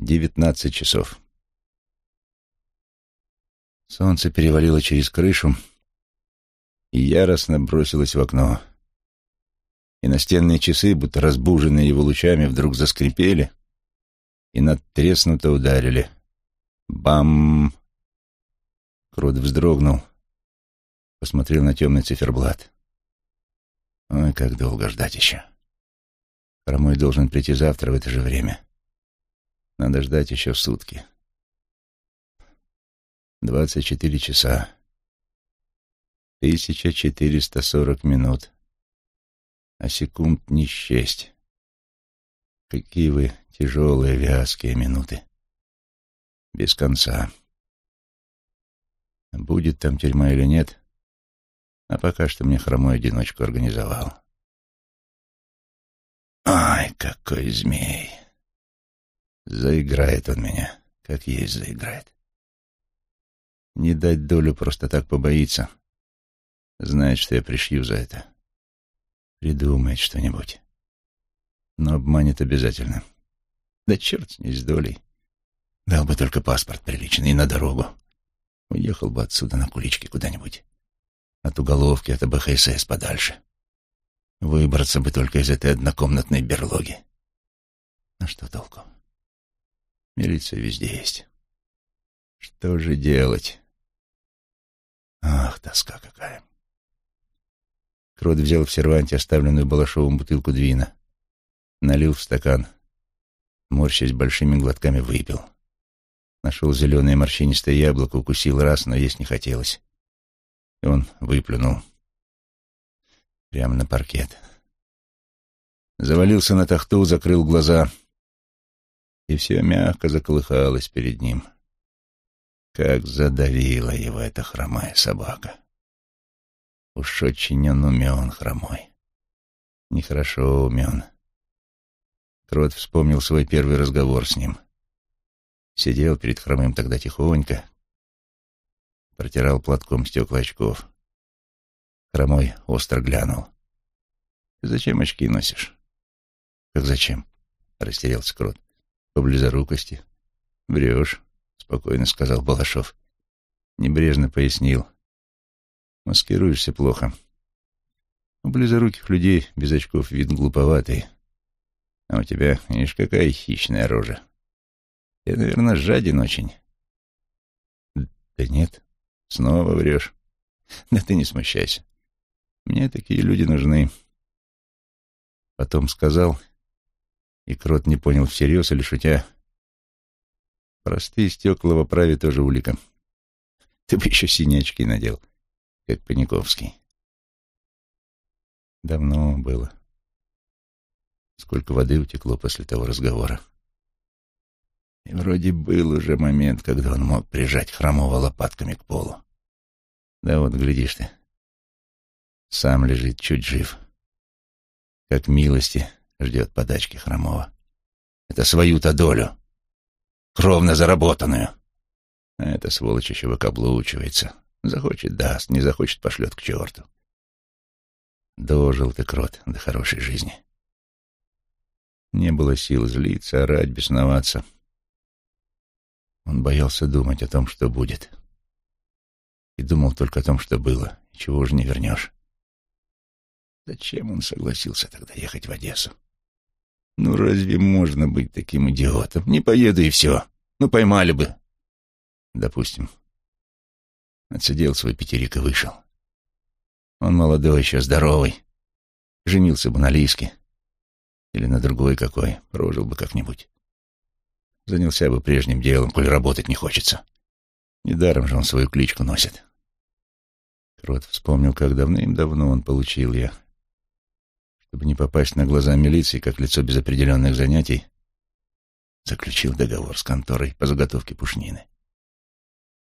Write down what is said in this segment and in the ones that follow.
Девятнадцать часов. Солнце перевалило через крышу и яростно бросилось в окно. И настенные часы, будто разбуженные его лучами, вдруг заскрипели и надтреснуто ударили. Бам! Крот вздрогнул, посмотрел на темный циферблат. Ой, как долго ждать еще. Хромой должен прийти завтра в это же время. Надо ждать еще сутки. Двадцать четыре часа. Тысяча четыреста сорок минут. А секунд не счесть. Какие вы тяжелые, вязкие минуты. Без конца. Будет там тюрьма или нет, а пока что мне хромой одиночку организовал. Ай, какой змей! Заиграет он меня, как есть заиграет. Не дать долю просто так побоится. Знает, что я пришью за это. Придумает что-нибудь. Но обманет обязательно. Да черт с ней с долей. Дал бы только паспорт приличный и на дорогу. Уехал бы отсюда на куличке куда-нибудь. От уголовки, от АБХСС подальше. Выбраться бы только из этой однокомнатной берлоги. А что толку? Милиция везде есть. Что же делать? Ах, тоска какая. Крот взял в серванте оставленную Балашовым бутылку двина, налил в стакан, морщась большими глотками, выпил. Нашел зеленое морщинистое яблоко, укусил раз, но есть не хотелось. И он выплюнул. Прямо на паркет. Завалился на тахту, закрыл глаза — и все мягко заколыхалось перед ним. Как задавила его эта хромая собака. Уж очень он умен, хромой. Нехорошо умен. Крот вспомнил свой первый разговор с ним. Сидел перед хромым тогда тихонько, протирал платком стекла очков. Хромой остро глянул. — зачем очки носишь? — Как зачем? — растерялся Крот по близорукости. Врешь, спокойно сказал Балашов. Небрежно пояснил. Маскируешься плохо. У близоруких людей без очков вид глуповатый. А у тебя, видишь, какая хищная рожа. Ты, наверное, жаден очень. Да нет, снова врешь. Да ты не смущайся. Мне такие люди нужны. Потом сказал и Крот не понял, всерьез или шутя. Простые стекла в оправе тоже улика. Ты бы еще синячки надел, как Паниковский. Давно было. Сколько воды утекло после того разговора. И вроде был уже момент, когда он мог прижать хромого лопатками к полу. Да вот, глядишь ты, сам лежит чуть жив. Как милости ждет подачки Хромова. Это свою-то долю, кровно заработанную. А эта сволочь еще выкаблучивается. Захочет — даст, не захочет — пошлет к черту. Дожил ты, крот, до хорошей жизни. Не было сил злиться, орать, бесноваться. Он боялся думать о том, что будет. И думал только о том, что было, и чего уже не вернешь. Зачем он согласился тогда ехать в Одессу? Ну разве можно быть таким идиотом? Не поеду и все. Ну поймали бы. Допустим. Отсидел свой пятерик и вышел. Он молодой еще, здоровый. Женился бы на Лиске. Или на другой какой. Прожил бы как-нибудь. Занялся бы прежним делом, коль работать не хочется. Недаром же он свою кличку носит. Крот вспомнил, как давным-давно он получил ее чтобы не попасть на глаза милиции, как лицо без определенных занятий, заключил договор с конторой по заготовке пушнины.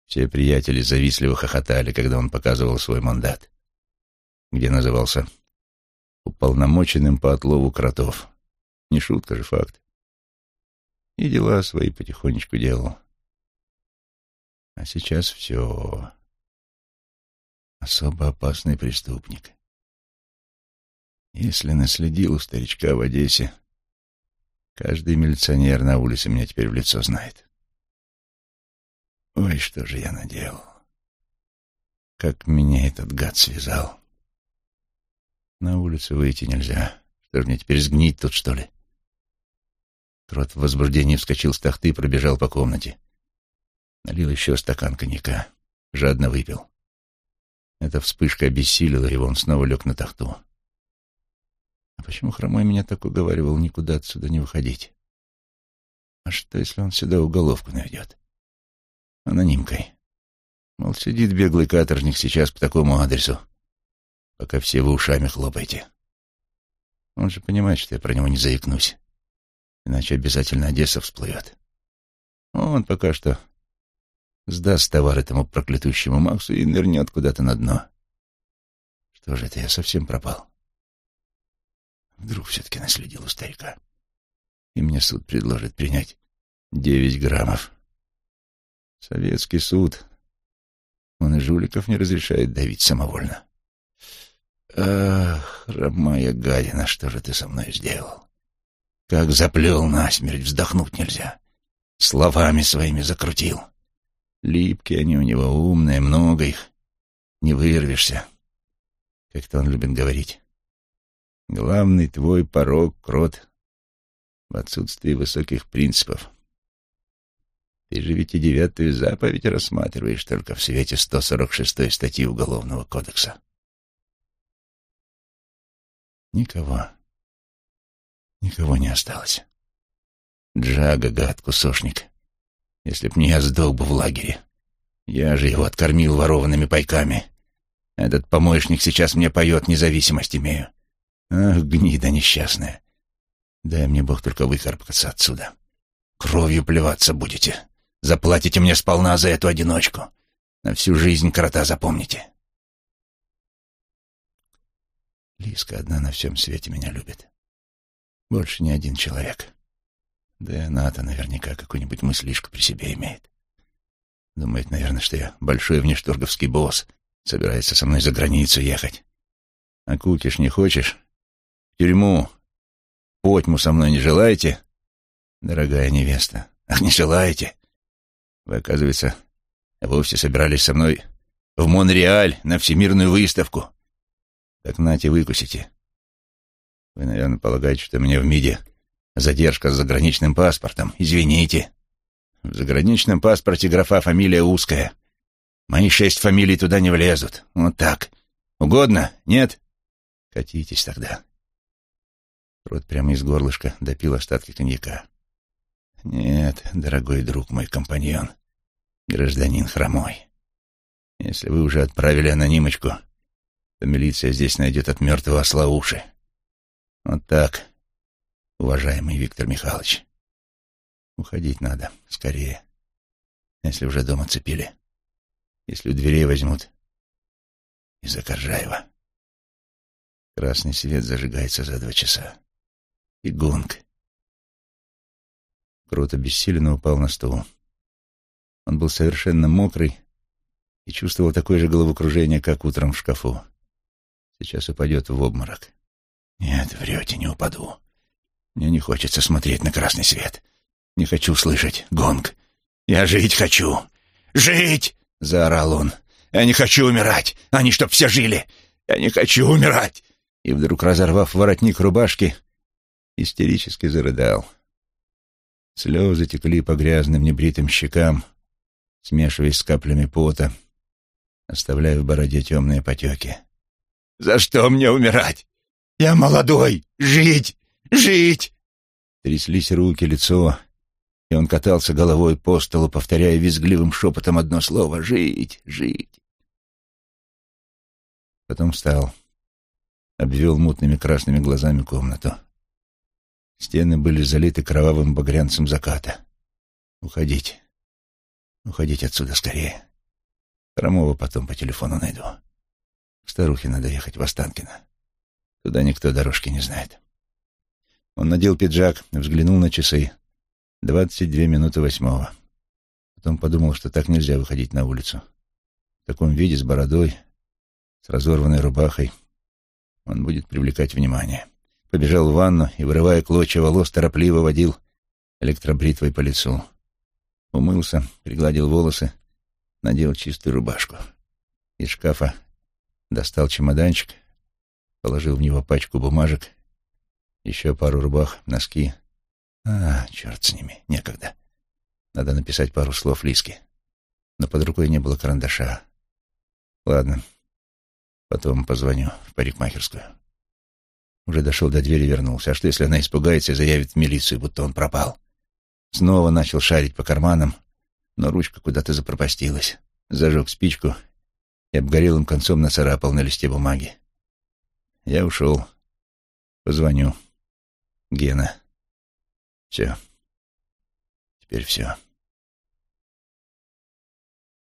Все приятели завистливо хохотали, когда он показывал свой мандат, где назывался уполномоченным по отлову кротов. Не шутка же, факт. И дела свои потихонечку делал. А сейчас все. Особо опасный преступник. Если наследил у старичка в Одессе, Каждый милиционер на улице меня теперь в лицо знает. Ой, что же я наделал. Как меня этот гад связал. На улицу выйти нельзя. Что ж мне теперь сгнить тут, что ли? Трот в возбуждении вскочил с тахты и пробежал по комнате. Налил еще стакан коньяка. Жадно выпил. Эта вспышка обессилила его, он снова лег на тахту. Почему Хромой меня так уговаривал никуда отсюда не выходить? А что, если он сюда уголовку наведет? Анонимкой. Мол, сидит беглый каторжник сейчас по такому адресу, пока все вы ушами хлопаете. Он же понимает, что я про него не заикнусь, иначе обязательно Одесса всплывет. Он пока что сдаст товар этому проклятущему Максу и нырнет куда-то на дно. Что же это, я совсем пропал? Вдруг все-таки наследил у старика. И мне суд предложит принять девять граммов. Советский суд. Он и жуликов не разрешает давить самовольно. Ах, хромая гадина, что же ты со мной сделал? Как заплел насмерть, вздохнуть нельзя. Словами своими закрутил. Липкие они у него, умные, много их. Не вырвешься. Как-то он любит говорить. Главный твой порог, крот, в отсутствии высоких принципов. Ты же ведь и девятую заповедь рассматриваешь только в свете 146 статьи Уголовного кодекса. Никого. Никого не осталось. Джага, гад, кусошник. Если б не я сдох бы в лагере. Я же его откормил ворованными пайками. Этот помощник сейчас мне поет, независимость имею. Ах, гнида несчастная. Дай мне Бог только выкарабкаться отсюда. Кровью плеваться будете. Заплатите мне сполна за эту одиночку. На всю жизнь крота запомните. Лиска одна на всем свете меня любит. Больше ни один человек. Да и она-то наверняка какую-нибудь мыслишку при себе имеет. Думает, наверное, что я большой внешторговский босс, собирается со мной за границу ехать. А кукиш не хочешь? Тюрьму. Потьму со мной не желаете? Дорогая невеста. Ах, не желаете? Вы, оказывается, вовсе собирались со мной в Монреаль на всемирную выставку. Так нате, выкусите. Вы, наверное, полагаете, что мне в МИДе задержка с заграничным паспортом. Извините. В заграничном паспорте графа фамилия узкая. Мои шесть фамилий туда не влезут. Вот так. Угодно? Нет? Катитесь тогда. Рот прямо из горлышка допил остатки коньяка. Нет, дорогой друг мой компаньон, гражданин хромой. Если вы уже отправили анонимочку, то милиция здесь найдет от мертвого осла уши. Вот так, уважаемый Виктор Михайлович. Уходить надо, скорее. Если уже дома цепили. Если у дверей возьмут. Из-за Коржаева. Красный свет зажигается за два часа. И гонг. Крот обессиленно упал на стул. Он был совершенно мокрый и чувствовал такое же головокружение, как утром в шкафу. Сейчас упадет в обморок. Нет, врете, не упаду. Мне не хочется смотреть на красный свет. Не хочу слышать гонг. Я жить хочу. Жить! Заорал он. Я не хочу умирать. Они чтоб все жили. Я не хочу умирать. И вдруг, разорвав воротник рубашки, истерически зарыдал. Слезы текли по грязным небритым щекам, смешиваясь с каплями пота, оставляя в бороде темные потеки. «За что мне умирать? Я молодой! Жить! Жить!» Тряслись руки, лицо, и он катался головой по столу, повторяя визгливым шепотом одно слово «Жить! Жить!». Потом встал, обвел мутными красными глазами комнату. Стены были залиты кровавым багрянцем заката. Уходить. Уходить отсюда скорее. Хромова потом по телефону найду. Старухе надо ехать в Останкино. Туда никто дорожки не знает. Он надел пиджак, взглянул на часы. Двадцать две минуты восьмого. Потом подумал, что так нельзя выходить на улицу. В таком виде, с бородой, с разорванной рубахой, он будет привлекать внимание. Побежал в ванну и, вырывая клочья волос, торопливо водил электробритвой по лицу. Умылся, пригладил волосы, надел чистую рубашку. Из шкафа достал чемоданчик, положил в него пачку бумажек, еще пару рубах, носки. А, черт с ними, некогда. Надо написать пару слов Лиске. Но под рукой не было карандаша. Ладно, потом позвоню в парикмахерскую. Уже дошел до двери вернулся. А что, если она испугается и заявит в милицию, будто он пропал? Снова начал шарить по карманам, но ручка куда-то запропастилась. Зажег спичку и обгорелым концом нацарапал на листе бумаги. Я ушел. Позвоню. Гена. Все. Теперь все.